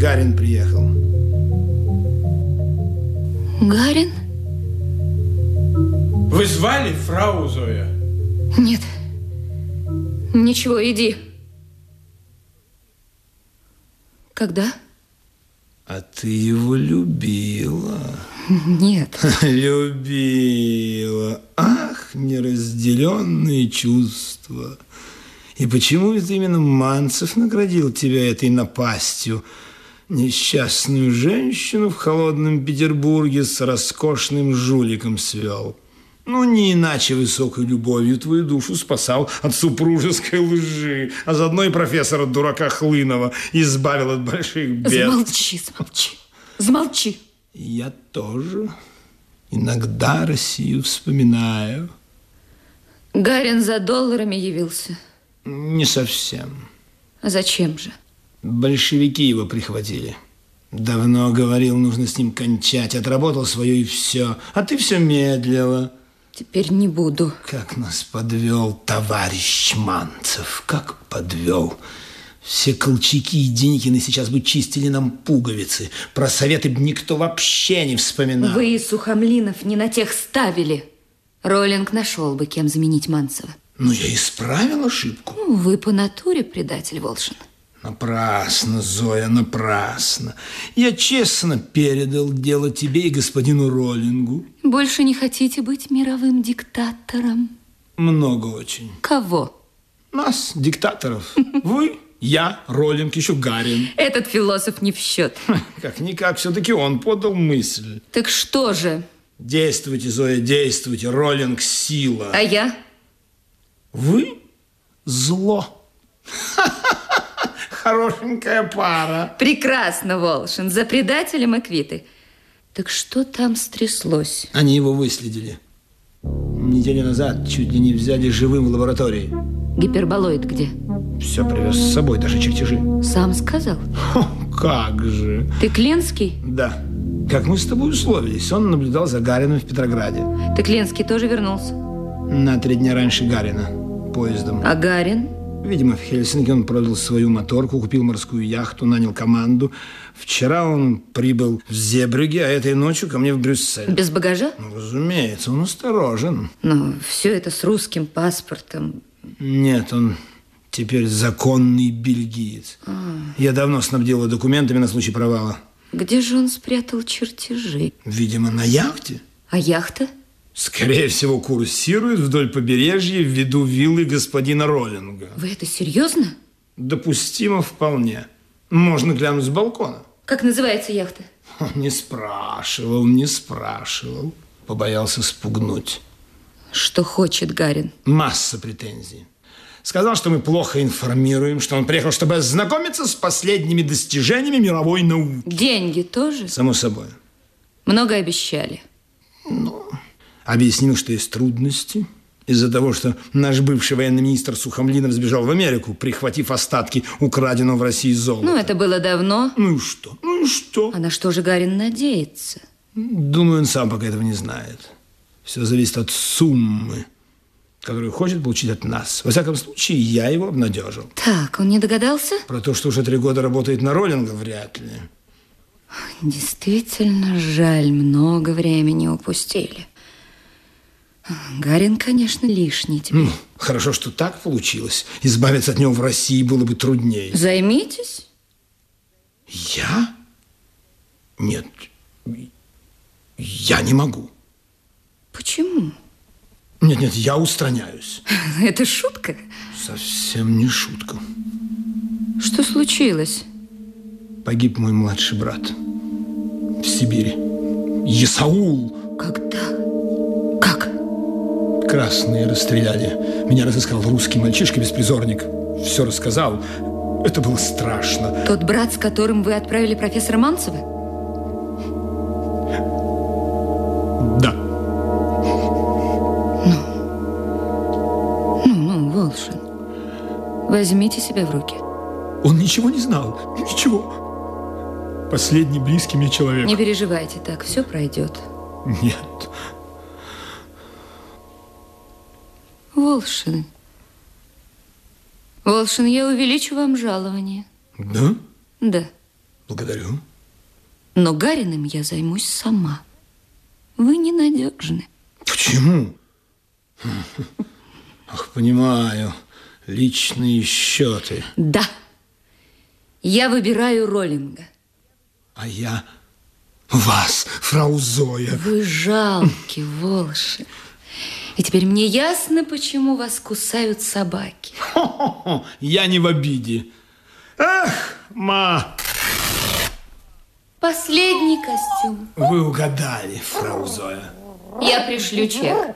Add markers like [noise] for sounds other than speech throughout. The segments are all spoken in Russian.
Гарин приехал. Гарин? Вы звали фрау Зоя? Нет. Ничего, иди. Когда? А ты его любила. Нет. [laughs] Любила. Ах, неразделенные чувства. И почему это именно Манцев наградил тебя этой напастью? Несчастную женщину в холодном Петербурге с роскошным жуликом свел. Ну, не иначе высокой любовью твою душу спасал от супружеской лжи, а заодно и профессора дурака Хлынова избавил от больших бед. Замолчи, замолчи, замолчи. Я тоже иногда Россию вспоминаю. Гарин за долларами явился. Не совсем. А зачем же? Большевики его прихватили. Давно говорил, нужно с ним кончать. Отработал свое и все. А ты все медлила. Теперь не буду. Как нас подвел товарищ Манцев. Как подвел. Все Колчаки и Деникины сейчас бы чистили нам пуговицы. Про советы бы никто вообще не вспоминал. Вы и Сухомлинов не на тех ставили. Роллинг нашел бы, кем заменить Манцева. Ну, я исправил ошибку. Ну, вы по натуре предатель, Волшин. Напрасно, Зоя, напрасно. Я честно передал дело тебе и господину Роллингу. Больше не хотите быть мировым диктатором? Много очень. Кого? Нас, диктаторов. [laughs] Вы, я, Роллинг, еще Гарин. Этот философ не в счет. [laughs] Как-никак, все-таки он подал мысль. Так что же? Действуйте, Зоя, действуйте. Роллинг – сила. А я? Вы – зло. [laughs] Хорошенькая пара. Прекрасно, Волшин. За предателем и квиты. Так что там стряслось? Они его выследили. Неделю назад чуть ли не взяли живым в лаборатории. Гиперболоид где? Все привез с собой, даже чертежи. Сам сказал? Хо, как же. Ты Кленский? Да. Как мы с тобой условились, он наблюдал за Гарином в Петрограде. Ты Кленский тоже вернулся? На три дня раньше Гарина. Поездом. А Гарин? Видимо, в Хельсинки он продал свою моторку, купил морскую яхту, нанял команду. Вчера он прибыл в Зебрюге, а этой ночью ко мне в Брюссель. Без багажа? Ну, разумеется, он осторожен. Но все это с русским паспортом. Нет, он теперь законный бельгиец. А. Я давно снабдил его документами на случай провала. Где же он спрятал чертежи? Видимо, на яхте. А яхта? Скорее всего, курсирует вдоль побережья в виду виллы господина Роллинга. Вы это серьезно? Допустимо вполне. Можно глянуть с балкона. Как называется яхта? Не спрашивал, не спрашивал. Побоялся спугнуть. Что хочет Гарин? Масса претензий. Сказал, что мы плохо информируем, что он приехал, чтобы ознакомиться с последними достижениями мировой науки. Деньги тоже? Само собой. Много обещали? Ну, объяснил, что есть трудности из-за того, что наш бывший военный министр Сухомлинов сбежал в Америку, прихватив остатки украденного в России золота. Ну, это было давно. Ну и что? Ну и что? А на что же Гарин надеется? Думаю, он сам пока этого не знает. Все зависит от суммы, которую хочет получить от нас. Во всяком случае, я его обнадежил. Так, он не догадался? Про то, что уже три года работает на роллинга, вряд ли. Действительно жаль, много времени упустили. Гарин, конечно, лишний тебе. Ну, хорошо, что так получилось. Избавиться от него в России было бы труднее. Займитесь. Я? Нет, я не могу. Почему? Нет, нет, я устраняюсь. [laughs] Это шутка? Совсем не шутка. Что случилось? Погиб мой младший брат в Сибири. Исаул. Когда? Как? Красные расстреляли. Меня разыскал русский мальчишка-беспризорник. Все рассказал. Это было страшно. Тот брат, с которым вы отправили профессора Манцева? Да. Ну, ну, ну, Волшин, возьмите себя в руки. Он ничего не знал. Ничего. Последний близкий мне человек. Не переживайте так, все пройдет. Нет. Волшин. Волшин, я увеличу вам жалование. Да? Да. Благодарю. Но Гариным я займусь сама. Вы ненадежны. Почему? Ах, понимаю. Личные счеты. Да. Я выбираю Роллинга. А я вас, фрау Зоя. Вы жалкий, Волшин. И теперь мне ясно, почему вас кусают собаки. Хо-хо-хо, я не в обиде. Ах, ма, Последний костюм. вы угадали, фрау Зоя. Я пришлю чек.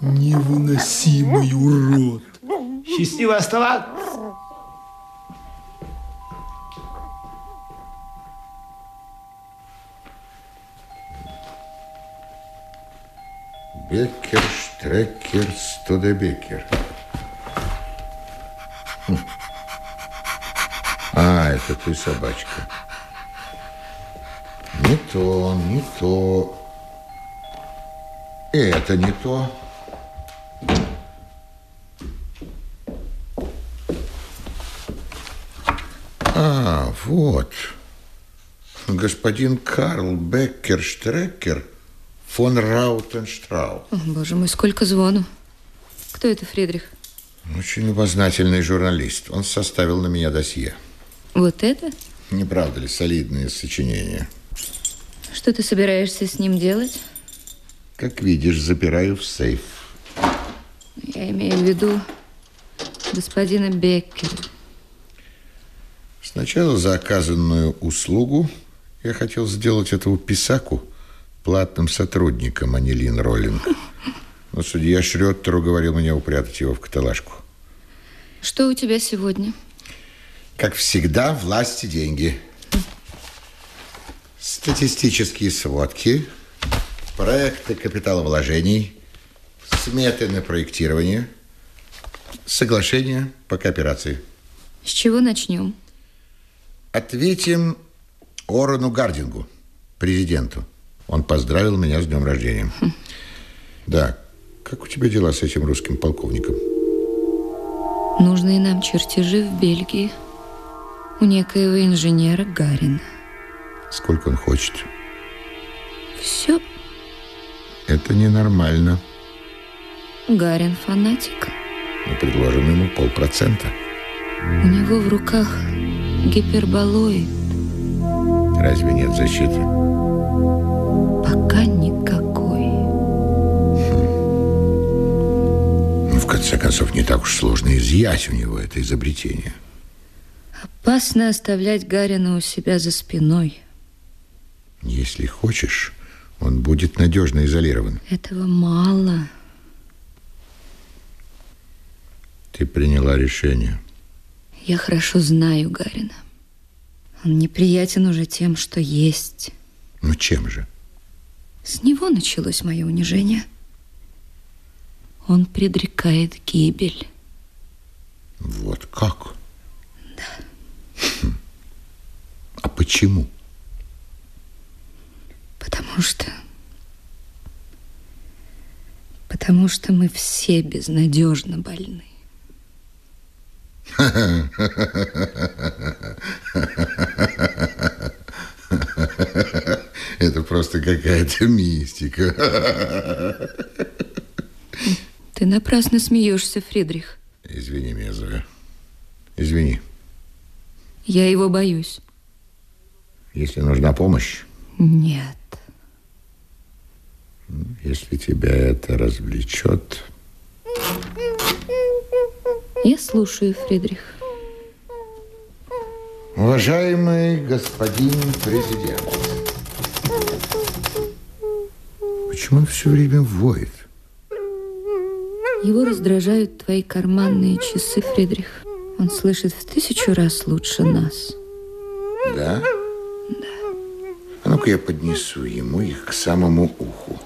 Невыносимый урод. Счастливо оставаться. Беккер, Штрекер, Студебекер. Хм. А, это ты, собачка. Не то, не то. Это не то. А, вот. Господин Карл Беккер Штрекер фон Раутенштрау. О, боже мой, сколько звону. Кто это, Фридрих? Очень любознательный журналист. Он составил на меня досье. Вот это? Не правда ли, солидные сочинения? Что ты собираешься с ним делать? Как видишь, запираю в сейф. Я имею в виду господина Беккера. Сначала за оказанную услугу я хотел сделать этого писаку платным сотрудником, а не Лин Роллинг. [laughs] Но судья Шрёттер уговорил меня упрятать его в каталажку. Что у тебя сегодня? Как всегда, власти деньги. Статистические сводки, проекты капиталовложений, сметы на проектирование, соглашение по кооперации. С чего начнем? Ответим Орону Гардингу, президенту. Он поздравил меня с днем рождения. Да, как у тебя дела с этим русским полковником? Нужны нам чертежи в Бельгии у некоего инженера Гарина. Сколько он хочет? Все. Это ненормально. Гарин фанатик. Мы предложим ему полпроцента. У него в руках гиперболоид. Разве нет защиты? Конце концов, не так уж сложно изъять у него это изобретение. Опасно оставлять Гарина у себя за спиной. Если хочешь, он будет надежно изолирован. Этого мало. Ты приняла решение. Я хорошо знаю Гарина. Он неприятен уже тем, что есть. Ну, чем же? С него началось мое унижение. Он предрекает гибель. Вот как? Да. Хм. А почему? Потому что... Потому что мы все безнадежно больны. Это просто какая-то мистика. Ты напрасно смеешься, Фридрих. Извини меня, Зоя. Извини. Я его боюсь. Если нужна помощь, Нет. если тебя это развлечет... Я слушаю, Фридрих. Уважаемый господин президент, почему он все время воет? Его раздражают твои карманные часы, Фридрих. Он слышит в тысячу раз лучше нас. Да? Да. А ну-ка я поднесу ему их к самому уху.